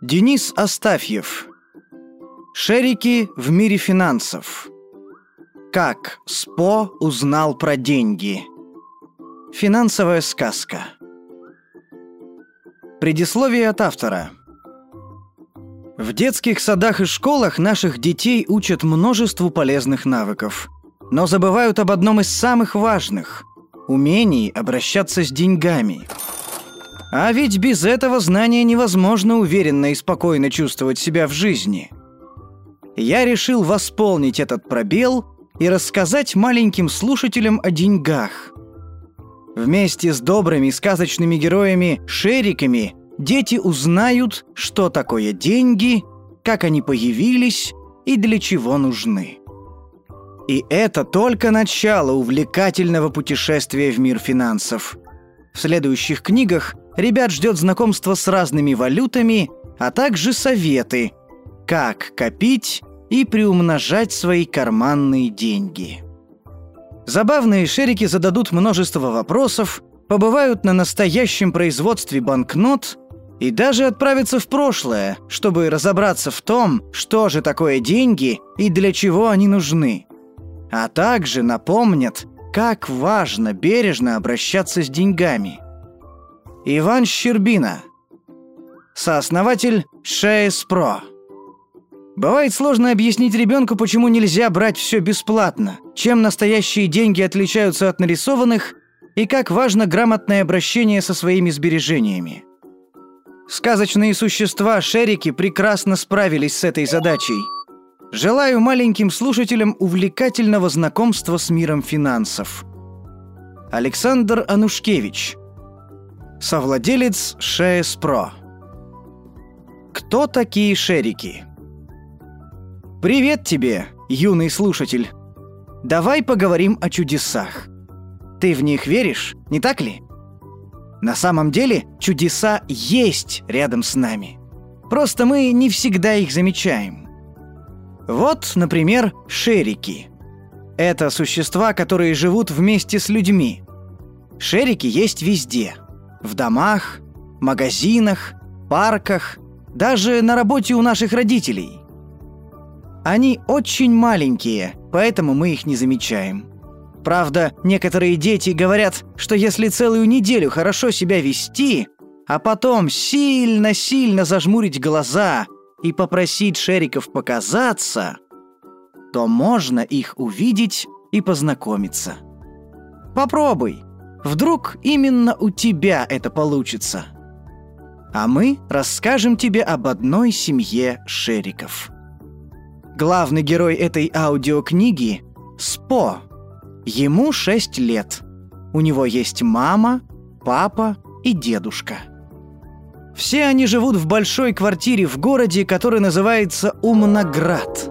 Денис Астафьев. Шерики в мире финансов. Как СПО узнал про деньги. Финансовая сказка. Предисловие от автора. В детских садах и школах наших детей учат множеству полезных навыков, но забывают об одном из самых важных – умении обращаться с деньгами – а ведь без этого знания невозможно уверенно и спокойно чувствовать себя в жизни. Я решил восполнить этот пробел и рассказать маленьким слушателям о деньгах. Вместе с добрыми сказочными героями-шериками дети узнают, что такое деньги, как они появились и для чего нужны. И это только начало увлекательного путешествия в мир финансов. В следующих книгах ребят ждет знакомство с разными валютами, а также советы, как копить и приумножать свои карманные деньги. Забавные шерики зададут множество вопросов, побывают на настоящем производстве банкнот и даже отправятся в прошлое, чтобы разобраться в том, что же такое деньги и для чего они нужны. А также напомнят, как важно бережно обращаться с деньгами – Иван Щербина, сооснователь Шейс Про. Бывает сложно объяснить ребенку, почему нельзя брать все бесплатно, чем настоящие деньги отличаются от нарисованных и как важно грамотное обращение со своими сбережениями. Сказочные существа Шерики прекрасно справились с этой задачей. Желаю маленьким слушателям увлекательного знакомства с миром финансов. Александр Анушкевич – Совладелец ШС Про. Кто такие шерики? Привет тебе, юный слушатель. Давай поговорим о чудесах. Ты в них веришь, не так ли? На самом деле чудеса есть рядом с нами. Просто мы не всегда их замечаем. Вот, например, шерики. Это существа, которые живут вместе с людьми. Шерики есть везде – в домах, магазинах, парках, даже на работе у наших родителей. Они очень маленькие, поэтому мы их не замечаем. Правда, некоторые дети говорят, что если целую неделю хорошо себя вести, а потом сильно-сильно зажмурить глаза и попросить шериков показаться, то можно их увидеть и познакомиться. Попробуй. Вдруг именно у тебя это получится. А мы расскажем тебе об одной семье шериков. Главный герой этой аудиокниги – Спо. Ему 6 лет. У него есть мама, папа и дедушка. Все они живут в большой квартире в городе, который называется Умноград.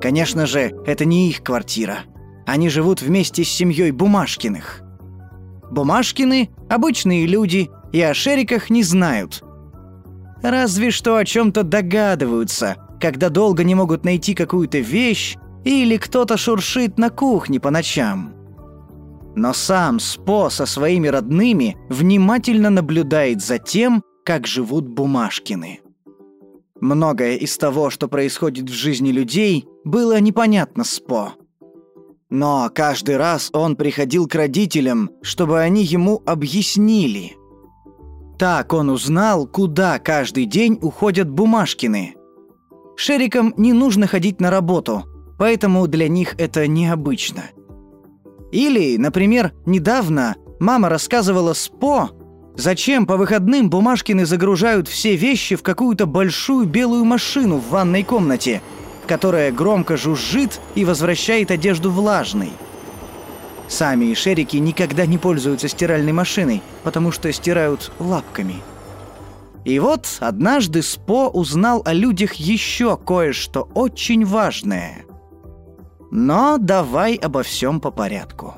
Конечно же, это не их квартира. Они живут вместе с семьей Бумажкиных – Бумажкины – обычные люди и о шериках не знают. Разве что о чем-то догадываются, когда долго не могут найти какую-то вещь или кто-то шуршит на кухне по ночам. Но сам Спо со своими родными внимательно наблюдает за тем, как живут Бумажкины. Многое из того, что происходит в жизни людей, было непонятно Спо. Но каждый раз он приходил к родителям, чтобы они ему объяснили. Так он узнал, куда каждый день уходят Бумажкины. Шерикам не нужно ходить на работу, поэтому для них это необычно. Или, например, недавно мама рассказывала Спо, зачем по выходным Бумажкины загружают все вещи в какую-то большую белую машину в ванной комнате – которая громко жужжит и возвращает одежду влажной. Сами шерики никогда не пользуются стиральной машиной, потому что стирают лапками. И вот однажды Спо узнал о людях еще кое-что очень важное. Но давай обо всем по порядку.